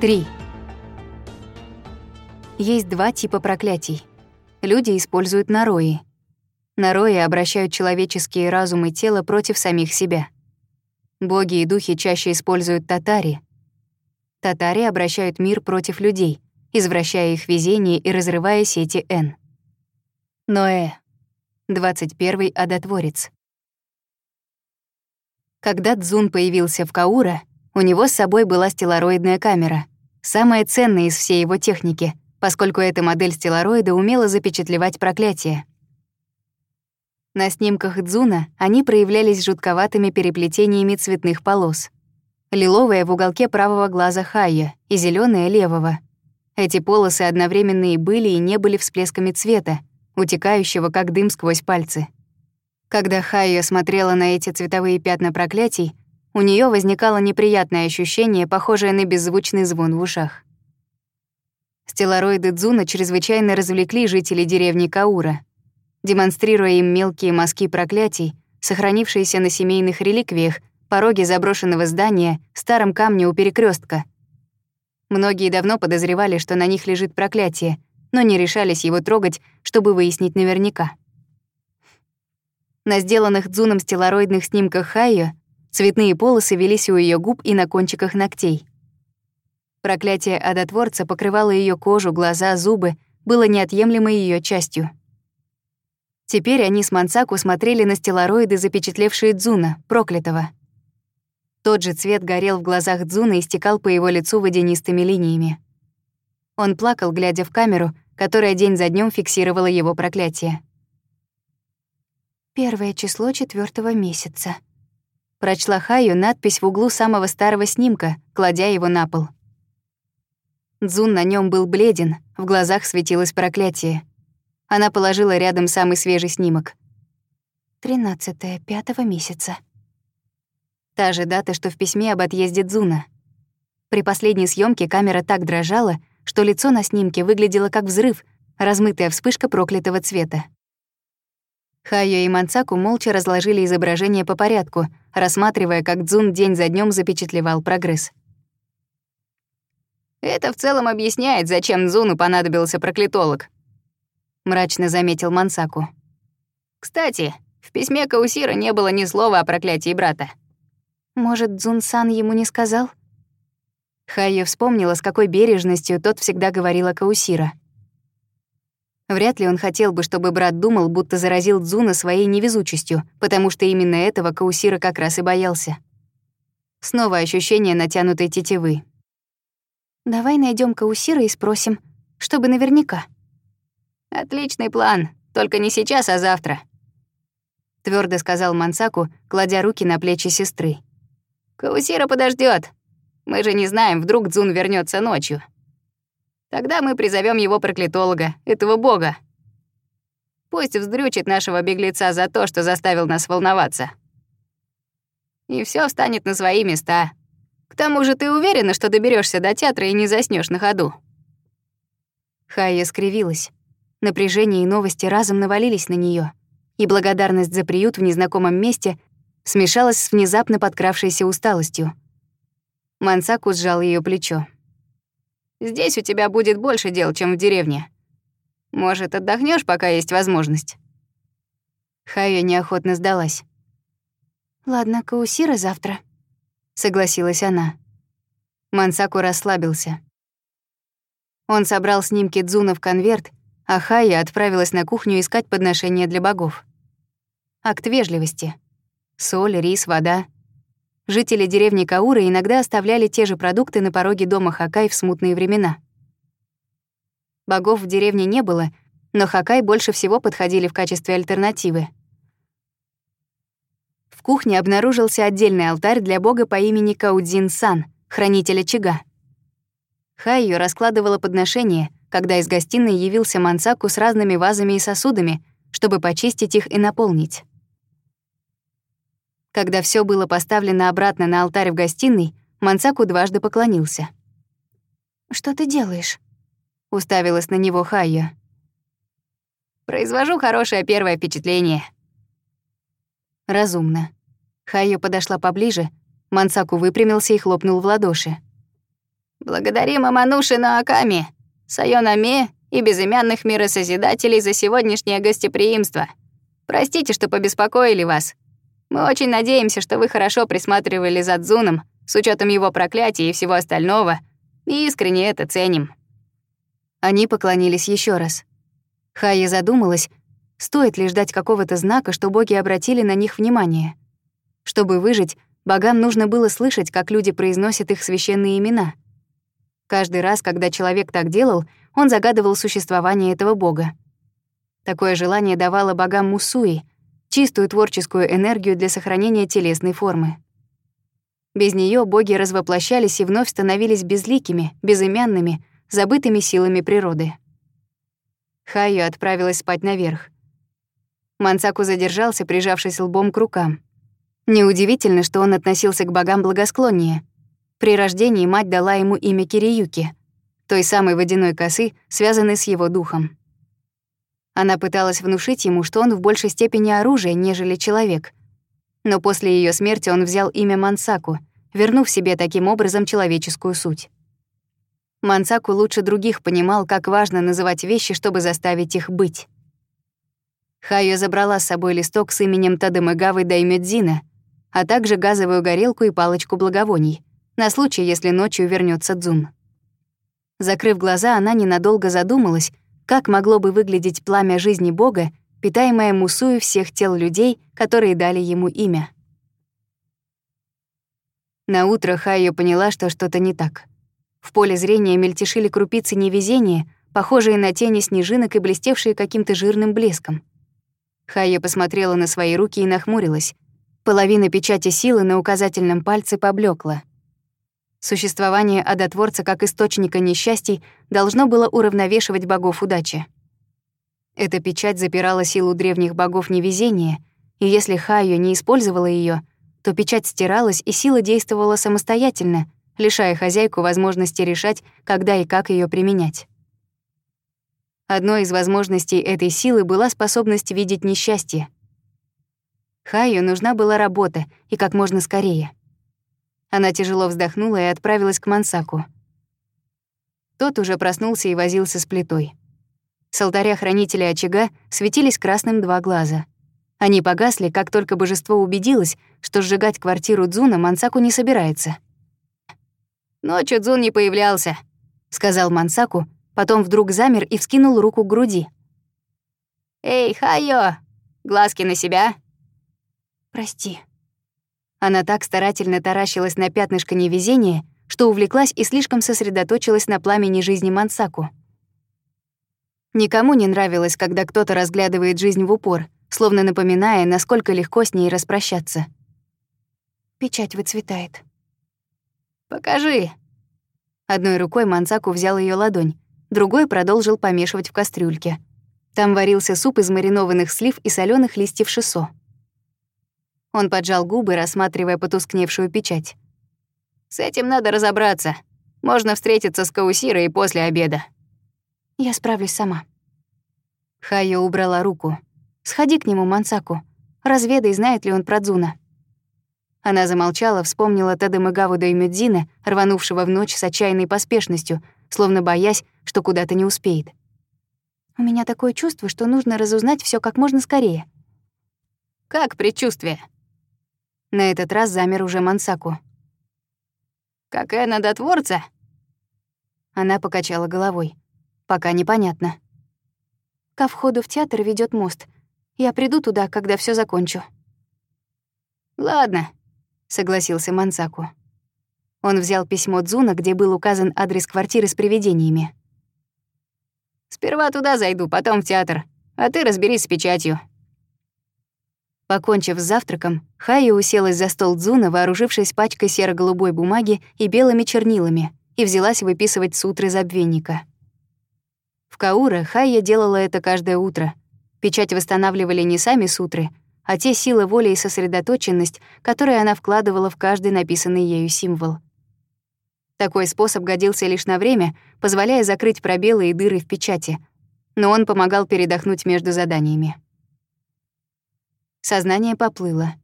3. Есть два типа проклятий. Люди используют нарои. Нарои обращают человеческие разум и тело против самих себя. Боги и духи чаще используют татари. Татари обращают мир против людей, извращая их везение и разрывая сети Н. Ноэ, 21-й адотворец. Когда Дзун появился в Каура, у него с собой была стеллароидная камера, самая ценная из всей его техники, поскольку эта модель стеллароида умела запечатлевать проклятие. На снимках Дзуна они проявлялись жутковатыми переплетениями цветных полос. Лиловая в уголке правого глаза Хая и зеленая левого. Эти полосы одновременно и были, и не были всплесками цвета, утекающего как дым сквозь пальцы. Когда Хайя смотрела на эти цветовые пятна проклятий, у нее возникало неприятное ощущение, похожее на беззвучный звон в ушах. Стеллароиды Дзуна чрезвычайно развлекли жителей деревни Каура, демонстрируя им мелкие мазки проклятий, сохранившиеся на семейных реликвиях, пороге заброшенного здания, старом камне у перекрестка. Многие давно подозревали, что на них лежит проклятие, но не решались его трогать, чтобы выяснить наверняка. На сделанных Дзуном стеллароидных снимках Хайо Цветные полосы велись у ее губ и на кончиках ногтей. Проклятие адотворца покрывало ее кожу, глаза, зубы, было неотъемлемой ее частью. Теперь они с Мансаку смотрели на стеллароиды, запечатлевшие Дзуна, проклятого. Тот же цвет горел в глазах Дзуна и стекал по его лицу водянистыми линиями. Он плакал, глядя в камеру, которая день за днем фиксировала его проклятие. «Первое число четвертого месяца», Прочла Хаю надпись в углу самого старого снимка, кладя его на пол. Дзун на нем был бледен, в глазах светилось проклятие. Она положила рядом самый свежий снимок. Тринадцатое пятого месяца. Та же дата, что в письме об отъезде Дзуна. При последней съемке камера так дрожала, что лицо на снимке выглядело как взрыв, размытая вспышка проклятого цвета. Хайо и Мансаку молча разложили изображение по порядку — рассматривая, как Дзун день за днем запечатлевал прогресс. «Это в целом объясняет, зачем Дзуну понадобился проклятолог», — мрачно заметил Мансаку. «Кстати, в письме Каусира не было ни слова о проклятии брата». «Может, Дзун-сан ему не сказал?» Хайо вспомнила, с какой бережностью тот всегда говорил о Каусира. Вряд ли он хотел бы, чтобы брат думал, будто заразил Дзуна своей невезучестью, потому что именно этого Каусира как раз и боялся. Снова ощущение натянутой тетивы. «Давай найдем Каусира и спросим, чтобы наверняка». «Отличный план, только не сейчас, а завтра», — твердо сказал Мансаку, кладя руки на плечи сестры. «Каусира подождет. Мы же не знаем, вдруг Дзун вернется ночью». Тогда мы призовем его проклятолога, этого бога. Пусть вздрючит нашего беглеца за то, что заставил нас волноваться. И все встанет на свои места. К тому же ты уверена, что доберешься до театра и не заснешь на ходу?» Хая скривилась. Напряжение и новости разом навалились на нее, и благодарность за приют в незнакомом месте смешалась с внезапно подкравшейся усталостью. Мансаку сжал ее плечо. Здесь у тебя будет больше дел, чем в деревне. Может, отдохнешь, пока есть возможность?» Хая неохотно сдалась. «Ладно, Каусира завтра», — согласилась она. Мансаку расслабился. Он собрал снимки Дзуна в конверт, а Хая отправилась на кухню искать подношения для богов. Акт вежливости. Соль, рис, вода — Жители деревни Каура иногда оставляли те же продукты на пороге дома Хакай в смутные времена. Богов в деревне не было, но Хакай больше всего подходили в качестве альтернативы. В кухне обнаружился отдельный алтарь для бога по имени Каудзин Сан, хранителя Чига. Хайо раскладывала подношения, когда из гостиной явился Мансаку с разными вазами и сосудами, чтобы почистить их и наполнить. Когда все было поставлено обратно на алтарь в гостиной, Мансаку дважды поклонился. «Что ты делаешь?» — уставилась на него Хайя. «Произвожу хорошее первое впечатление». «Разумно». Хайо подошла поближе, Мансаку выпрямился и хлопнул в ладоши. «Благодарим Амануши на Аками, Сайонаме и безымянных миросозидателей за сегодняшнее гостеприимство. Простите, что побеспокоили вас. Мы очень надеемся, что вы хорошо присматривали за Дзуном, с учетом его проклятия и всего остального, и искренне это ценим». Они поклонились еще раз. Хайя задумалась, стоит ли ждать какого-то знака, что боги обратили на них внимание. Чтобы выжить, богам нужно было слышать, как люди произносят их священные имена. Каждый раз, когда человек так делал, он загадывал существование этого бога. Такое желание давало богам Мусуи — чистую творческую энергию для сохранения телесной формы. Без нее боги развоплощались и вновь становились безликими, безымянными, забытыми силами природы. Хайо отправилась спать наверх. Мансаку задержался, прижавшись лбом к рукам. Неудивительно, что он относился к богам благосклоннее. При рождении мать дала ему имя Кириюки, той самой водяной косы, связанной с его духом. Она пыталась внушить ему, что он в большей степени оружие, нежели человек. Но после ее смерти он взял имя Мансаку, вернув себе таким образом человеческую суть. Мансаку лучше других понимал, как важно называть вещи, чтобы заставить их быть. Хайо забрала с собой листок с именем Тадемагавы Даймёдзина, а также газовую горелку и палочку благовоний, на случай, если ночью вернется Дзун. Закрыв глаза, она ненадолго задумалась, как могло бы выглядеть пламя жизни Бога, питаемое мусую всех тел людей, которые дали ему имя? На утро Хайо поняла, что что-то не так. В поле зрения мельтешили крупицы невезения, похожие на тени снежинок и блестевшие каким-то жирным блеском. Хайо посмотрела на свои руки и нахмурилась. Половина печати силы на указательном пальце поблекла. Существование Адотворца как источника несчастий должно было уравновешивать богов удачи. Эта печать запирала силу древних богов невезения, и если Хайо не использовала ее, то печать стиралась и сила действовала самостоятельно, лишая хозяйку возможности решать, когда и как ее применять. Одной из возможностей этой силы была способность видеть несчастье. Хаю нужна была работа, и как можно скорее — она тяжело вздохнула и отправилась к Мансаку. Тот уже проснулся и возился с плитой. С алтаря хранителя очага светились красным два глаза. Они погасли, как только божество убедилось, что сжигать квартиру Дзуна Мансаку не собирается. «Ночью Дзун не появлялся», — сказал Мансаку, потом вдруг замер и вскинул руку к груди. «Эй, Хайо, глазки на себя?» «Прости», она так старательно таращилась на пятнышко невезения, что увлеклась и слишком сосредоточилась на пламени жизни Мансаку. Никому не нравилось, когда кто-то разглядывает жизнь в упор, словно напоминая, насколько легко с ней распрощаться. Печать выцветает. «Покажи!» Одной рукой Мансаку взял ее ладонь, другой продолжил помешивать в кастрюльке. Там варился суп из маринованных слив и соленых листьев шисо. Он поджал губы, рассматривая потускневшую печать. «С этим надо разобраться. Можно встретиться с Каусирой и после обеда». «Я справлюсь сама». Хайо убрала руку. «Сходи к нему, Мансаку. Разведай, знает ли он про Дзуна». Она замолчала, вспомнила Теда Мэгавуда и Медзина, рванувшего в ночь с отчаянной поспешностью, словно боясь, что куда-то не успеет. «У меня такое чувство, что нужно разузнать все как можно скорее». «Как предчувствие?» На этот раз замер уже Мансаку. «Какая надотворца?» Она покачала головой. «Пока непонятно». Ко входу в театр ведет мост. Я приду туда, когда все закончу. «Ладно», — согласился Мансаку. Он взял письмо Дзуна, где был указан адрес квартиры с привидениями. «Сперва туда зайду, потом в театр, а ты разберись с печатью». Покончив с завтраком, Хая уселась за стол Дзуна, вооружившись пачкой серо-голубой бумаги и белыми чернилами, и взялась выписывать сутры забвенника. В Каура Хая делала это каждое утро. Печать восстанавливали не сами сутры, а те силы воли и сосредоточенность, которые она вкладывала в каждый написанный ею символ. Такой способ годился лишь на время, позволяя закрыть пробелы и дыры в печати, но он помогал передохнуть между заданиями. Сознание поплыло.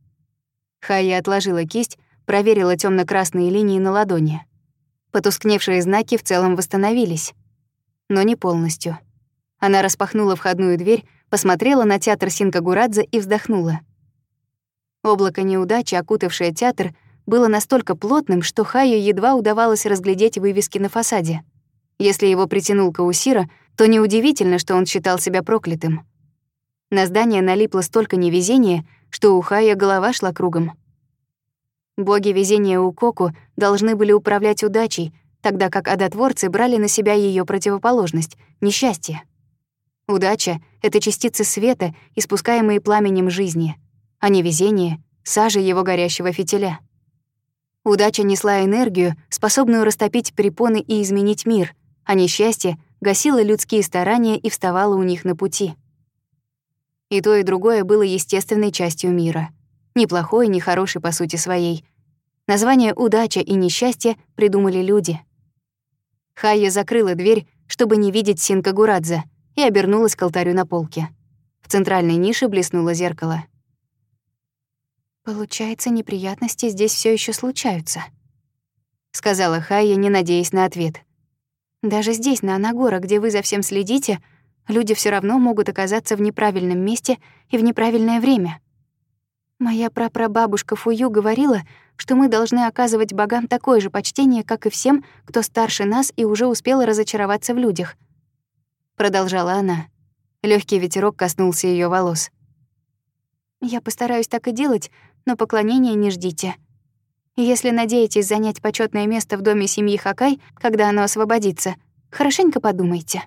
Хая отложила кисть, проверила темно красные линии на ладони. Потускневшие знаки в целом восстановились. Но не полностью. Она распахнула входную дверь, посмотрела на театр Синкагурадзе и вздохнула. Облако неудачи, окутавшее театр, было настолько плотным, что Хаю едва удавалось разглядеть вывески на фасаде. Если его притянул Каусира, то неудивительно, что он считал себя проклятым. На здание налипло столько невезения, что у Хая голова шла кругом. Боги везения у Коку должны были управлять удачей, тогда как адотворцы брали на себя ее противоположность — несчастье. Удача — это частицы света, испускаемые пламенем жизни, а невезение — сажа его горящего фитиля. Удача несла энергию, способную растопить препоны и изменить мир, а несчастье гасило людские старания и вставало у них на пути и то, и другое было естественной частью мира. Ни плохой, ни по сути своей. Название «удача» и «несчастье» придумали люди. Хайя закрыла дверь, чтобы не видеть Синка Гурадзе, и обернулась к алтарю на полке. В центральной нише блеснуло зеркало. «Получается, неприятности здесь все еще случаются», — сказала Хайя, не надеясь на ответ. «Даже здесь, на Анагора, где вы за всем следите, — Люди все равно могут оказаться в неправильном месте и в неправильное время. Моя прапрабабушка Фую говорила, что мы должны оказывать богам такое же почтение, как и всем, кто старше нас и уже успел разочароваться в людях. Продолжала она. Легкий ветерок коснулся ее волос. Я постараюсь так и делать, но поклонения не ждите. Если надеетесь занять почетное место в доме семьи Хакай, когда оно освободится, хорошенько подумайте.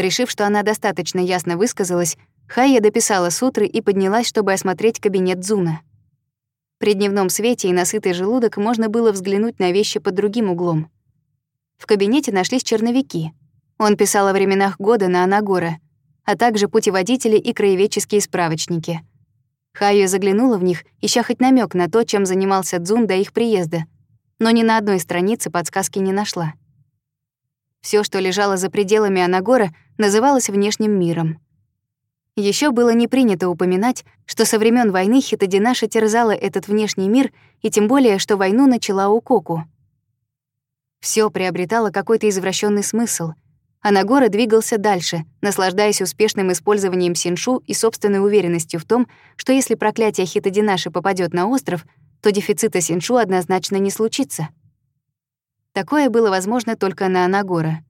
Решив, что она достаточно ясно высказалась, Хайя дописала сутры и поднялась, чтобы осмотреть кабинет Дзуна. При дневном свете и насытый желудок можно было взглянуть на вещи под другим углом. В кабинете нашлись черновики. Он писал о временах года на Анагора, а также путеводители и краеведческие справочники. Хайя заглянула в них, ища хоть намек на то, чем занимался Дзун до их приезда, но ни на одной странице подсказки не нашла. Все, что лежало за пределами Анагора — называлась внешним миром. Еще было не принято упоминать, что со времен войны Хитодинаша терзала этот внешний мир, и тем более, что войну начала у Коку. Все приобретало какой-то извращенный смысл, а Нагора двигался дальше, наслаждаясь успешным использованием Синшу и собственной уверенностью в том, что если проклятие Хитодинаши попадет на остров, то дефицита Синшу однозначно не случится. Такое было возможно только на Анагора —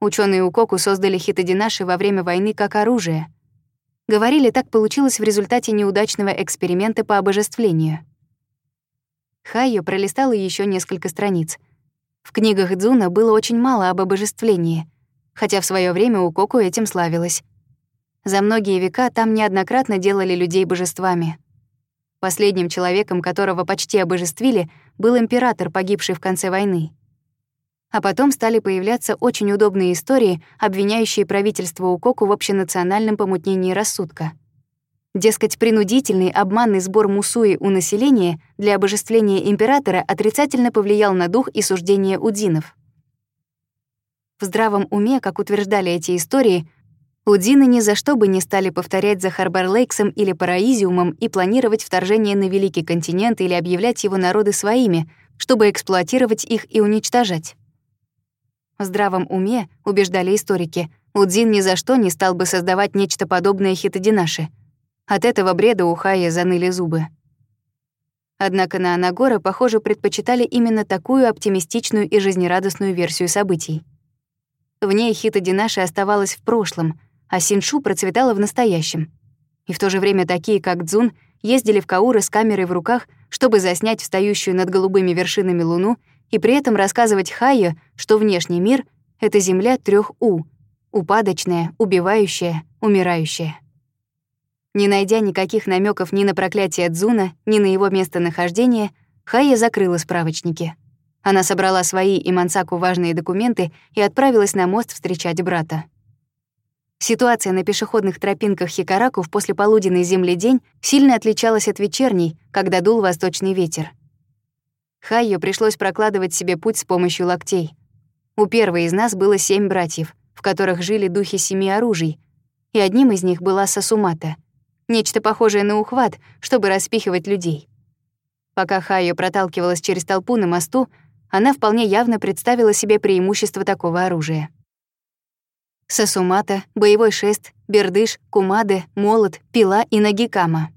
Ученые у Коку создали хитодинаши во время войны как оружие. Говорили, так получилось в результате неудачного эксперимента по обожествлению. Хайо пролистала еще несколько страниц. В книгах Дзуна было очень мало об обожествлении, хотя в свое время у Коку этим славилась. За многие века там неоднократно делали людей божествами. Последним человеком, которого почти обожествили, был император, погибший в конце войны. А потом стали появляться очень удобные истории, обвиняющие правительство Укоку в общенациональном помутнении рассудка. Дескать, принудительный обманный сбор мусуи у населения для обожествления императора отрицательно повлиял на дух и суждение удинов. В здравом уме, как утверждали эти истории, удины ни за что бы не стали повторять за Харбор-Лейксом или Параизиумом и планировать вторжение на Великий континент или объявлять его народы своими, чтобы эксплуатировать их и уничтожать. В здравом уме, убеждали историки, Удзин ни за что не стал бы создавать нечто подобное хитодинаше. От этого бреда у Хая заныли зубы. Однако на Анагора, похоже, предпочитали именно такую оптимистичную и жизнерадостную версию событий. В ней хитодинаше оставалась в прошлом, а Синшу процветала в настоящем. И в то же время такие, как Дзун, ездили в Кауры с камерой в руках, чтобы заснять встающую над голубыми вершинами луну и при этом рассказывать Хайе, что внешний мир — это земля трех «у» — упадочная, убивающая, умирающая. Не найдя никаких намеков ни на проклятие Дзуна, ни на его местонахождение, Хайя закрыла справочники. Она собрала свои и Мансаку важные документы и отправилась на мост встречать брата. Ситуация на пешеходных тропинках Хикараку в послеполуденный земледень сильно отличалась от вечерней, когда дул восточный ветер — Хайо пришлось прокладывать себе путь с помощью локтей. У первой из нас было семь братьев, в которых жили духи семи оружий, и одним из них была сосумата, нечто похожее на ухват, чтобы распихивать людей. Пока Хайо проталкивалась через толпу на мосту, она вполне явно представила себе преимущество такого оружия. сосумата, боевой шест, бердыш, кумаде, молот, пила и нагикама.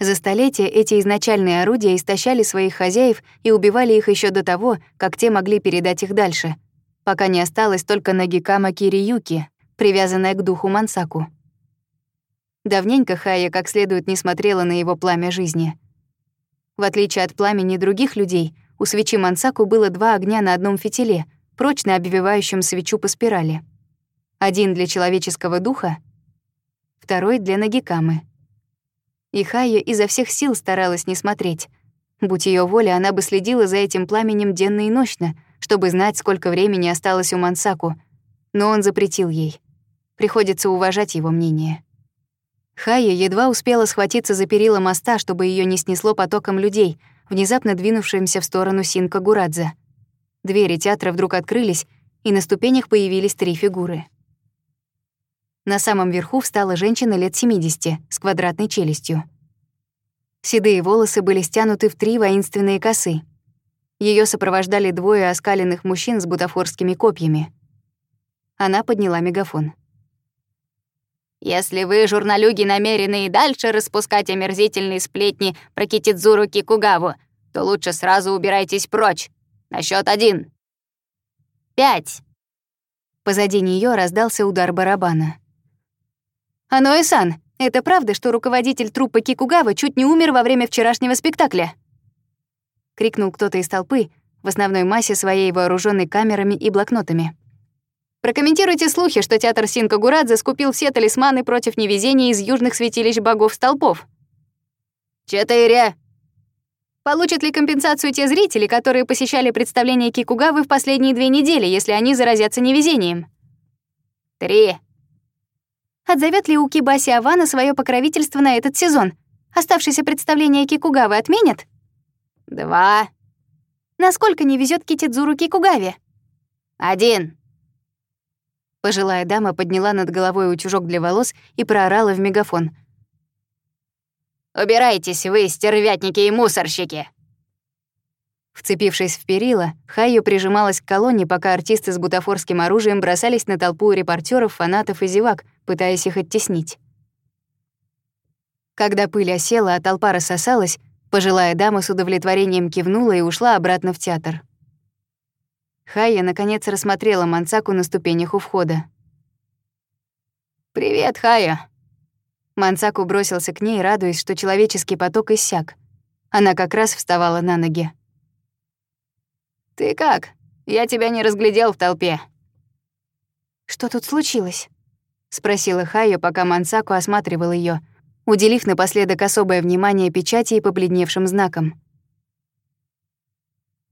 За столетия эти изначальные орудия истощали своих хозяев и убивали их еще до того, как те могли передать их дальше, пока не осталось только Нагикама Кириюки, привязанная к духу Мансаку. Давненько Хая как следует не смотрела на его пламя жизни. В отличие от пламени других людей, у свечи Мансаку было два огня на одном фитиле, прочно обвивающем свечу по спирали. Один для человеческого духа, второй для Нагикамы — и Хайя изо всех сил старалась не смотреть. Будь ее воля, она бы следила за этим пламенем денно и ночно, чтобы знать, сколько времени осталось у Мансаку. Но он запретил ей. Приходится уважать его мнение. Хайя едва успела схватиться за перила моста, чтобы ее не снесло потоком людей, внезапно двинувшимся в сторону Синка Гурадзе. Двери театра вдруг открылись, и на ступенях появились три фигуры — на самом верху встала женщина лет 70 с квадратной челюстью. Седые волосы были стянуты в три воинственные косы. Ее сопровождали двое оскаленных мужчин с бутафорскими копьями. Она подняла мегафон. «Если вы, журналюги, намерены и дальше распускать омерзительные сплетни про Китидзуру Кикугаву, то лучше сразу убирайтесь прочь. На счет один. Пять!» Позади нее раздался удар барабана. «Аноэ-сан, это правда, что руководитель труппы Кикугава чуть не умер во время вчерашнего спектакля?» Крикнул кто-то из толпы, в основной массе своей вооруженной камерами и блокнотами. Прокомментируйте слухи, что театр Синка Гурадзе скупил все талисманы против невезения из южных святилищ богов-столпов. Четыре. Получат ли компенсацию те зрители, которые посещали представление Кикугавы в последние две недели, если они заразятся невезением? Три. Отзовет ли Укибаси Авана свое покровительство на этот сезон? Оставшееся представление Кикугавы отменят? Два. Насколько не везет Китидзуру Кикугаве? Один. Пожилая дама подняла над головой утюжок для волос и проорала в мегафон. «Убирайтесь, вы, стервятники и мусорщики!» Вцепившись в перила, Хайо прижималась к колонне, пока артисты с бутафорским оружием бросались на толпу репортеров, фанатов и зевак, пытаясь их оттеснить. Когда пыль осела, а толпа рассосалась, пожилая дама с удовлетворением кивнула и ушла обратно в театр. Хайя, наконец, рассмотрела Мансаку на ступенях у входа. «Привет, Хая!» Мансаку бросился к ней, радуясь, что человеческий поток иссяк. Она как раз вставала на ноги. «Ты как? Я тебя не разглядел в толпе». «Что тут случилось?» — спросила Хайо, пока Мансаку осматривал ее, уделив напоследок особое внимание печати и побледневшим знакам.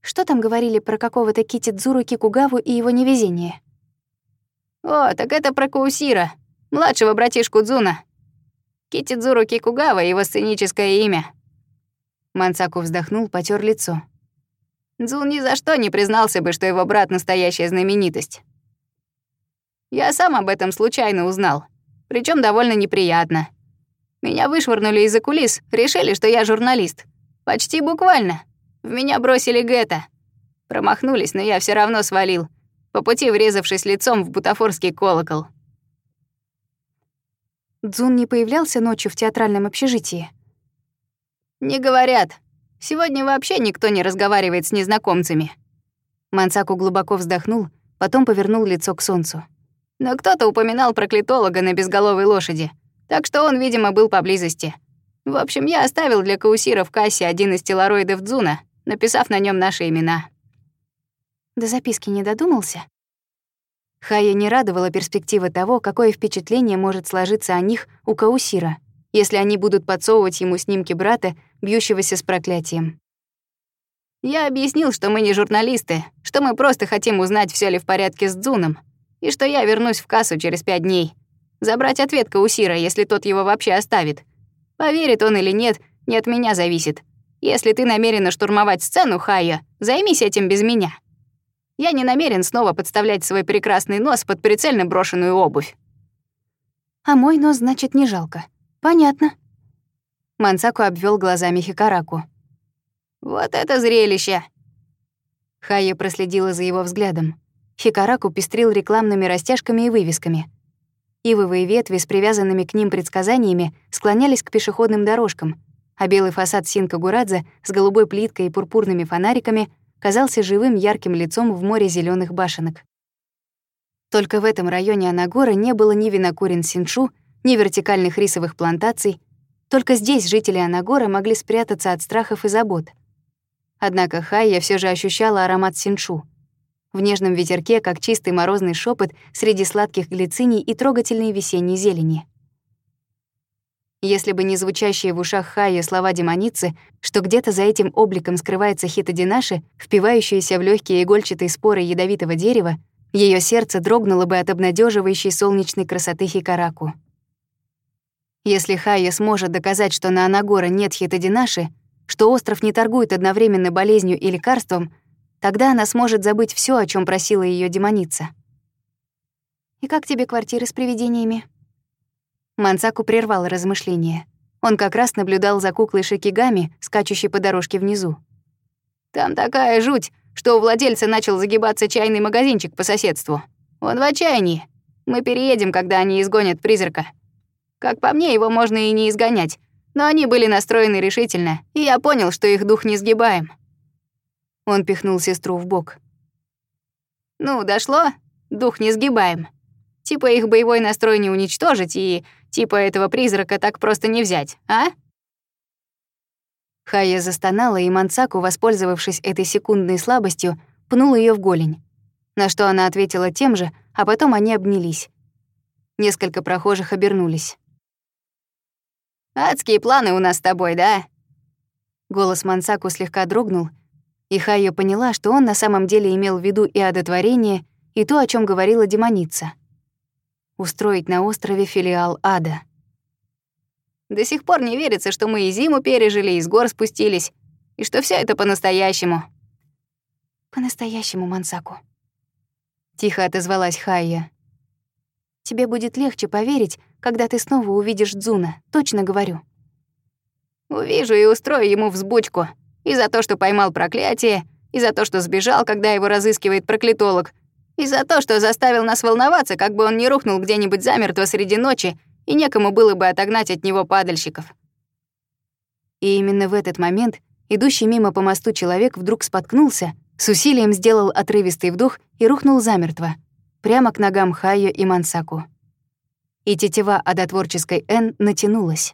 «Что там говорили про какого-то Китидзуру Кикугаву и его невезение?» «О, так это про Каусира, младшего братишку Дзуна. Китидзуру Кикугава — его сценическое имя». Мансаку вздохнул, потер лицо. Дзун ни за что не признался бы, что его брат — настоящая знаменитость. Я сам об этом случайно узнал, причем довольно неприятно. Меня вышвырнули из-за кулис, решили, что я журналист. Почти буквально. В меня бросили гетто. Промахнулись, но я все равно свалил, по пути врезавшись лицом в бутафорский колокол. Дзун не появлялся ночью в театральном общежитии. «Не говорят. Сегодня вообще никто не разговаривает с незнакомцами». Мансаку глубоко вздохнул, потом повернул лицо к солнцу. Но кто-то упоминал проклетолога на безголовой лошади, так что он, видимо, был поблизости. В общем, я оставил для Каусира в кассе один из телароидов Дзуна, написав на нем наши имена. До записки не додумался? Хая не радовала перспектива того, какое впечатление может сложиться о них у Каусира, если они будут подсовывать ему снимки брата бьющегося с проклятием. Я объяснил, что мы не журналисты, что мы просто хотим узнать, все ли в порядке с Дзуном, и что я вернусь в кассу через пять дней. Забрать ответка у Сира, если тот его вообще оставит. Поверит он или нет, не от меня зависит. Если ты намерена штурмовать сцену, Хая, займись этим без меня. Я не намерен снова подставлять свой прекрасный нос под прицельно брошенную обувь. А мой нос, значит, не жалко. Понятно. Мансаку обвел глазами Хикараку. «Вот это зрелище!» Хая проследила за его взглядом. Хикараку пестрил рекламными растяжками и вывесками. Ивовые ветви с привязанными к ним предсказаниями склонялись к пешеходным дорожкам, а белый фасад Синка Гурадзе с голубой плиткой и пурпурными фонариками казался живым ярким лицом в море зеленых башенок. Только в этом районе Анагора не было ни винокурен Синчу, ни вертикальных рисовых плантаций, только здесь жители Анагора могли спрятаться от страхов и забот. Однако Хай я все же ощущала аромат синшу. В нежном ветерке, как чистый морозный шепот среди сладких глициний и трогательной весенней зелени. Если бы не звучащие в ушах Хая слова демоницы, что где-то за этим обликом скрывается хитодинаши, впивающиеся в легкие игольчатые споры ядовитого дерева, ее сердце дрогнуло бы от обнадеживающей солнечной красоты хикараку. Если Хайес сможет доказать, что на Анагора нет хитодинаши, что остров не торгует одновременно болезнью и лекарством, тогда она сможет забыть все, о чем просила ее демоница. «И как тебе квартиры с привидениями?» Мансаку прервал размышления. Он как раз наблюдал за куклой Шикигами, скачущей по дорожке внизу. «Там такая жуть, что у владельца начал загибаться чайный магазинчик по соседству. Он в отчаянии. Мы переедем, когда они изгонят призрака». Как по мне, его можно и не изгонять. Но они были настроены решительно, и я понял, что их дух не сгибаем. Он пихнул сестру в бок. Ну, дошло? Дух не сгибаем. Типа их боевой настрой не уничтожить, и типа этого призрака так просто не взять, а? Хая застонала, и Мансаку, воспользовавшись этой секундной слабостью, пнул ее в голень. На что она ответила тем же, а потом они обнялись. Несколько прохожих обернулись. «Адские планы у нас с тобой, да?» Голос Мансаку слегка дрогнул, и Хайо поняла, что он на самом деле имел в виду и одотворение, и то, о чем говорила демоница. Устроить на острове филиал ада. До сих пор не верится, что мы и зиму пережили, и с гор спустились, и что все это по-настоящему. По-настоящему, Мансаку. Тихо отозвалась Хайя. Тебе будет легче поверить, когда ты снова увидишь Дзуна, точно говорю». «Увижу и устрою ему взбучку. И за то, что поймал проклятие, и за то, что сбежал, когда его разыскивает проклятолог, и за то, что заставил нас волноваться, как бы он не рухнул где-нибудь замертво среди ночи, и некому было бы отогнать от него падальщиков». И именно в этот момент идущий мимо по мосту человек вдруг споткнулся, с усилием сделал отрывистый вдох и рухнул замертво, прямо к ногам Хайо и Мансаку и тетива одотворческой «Н» натянулась.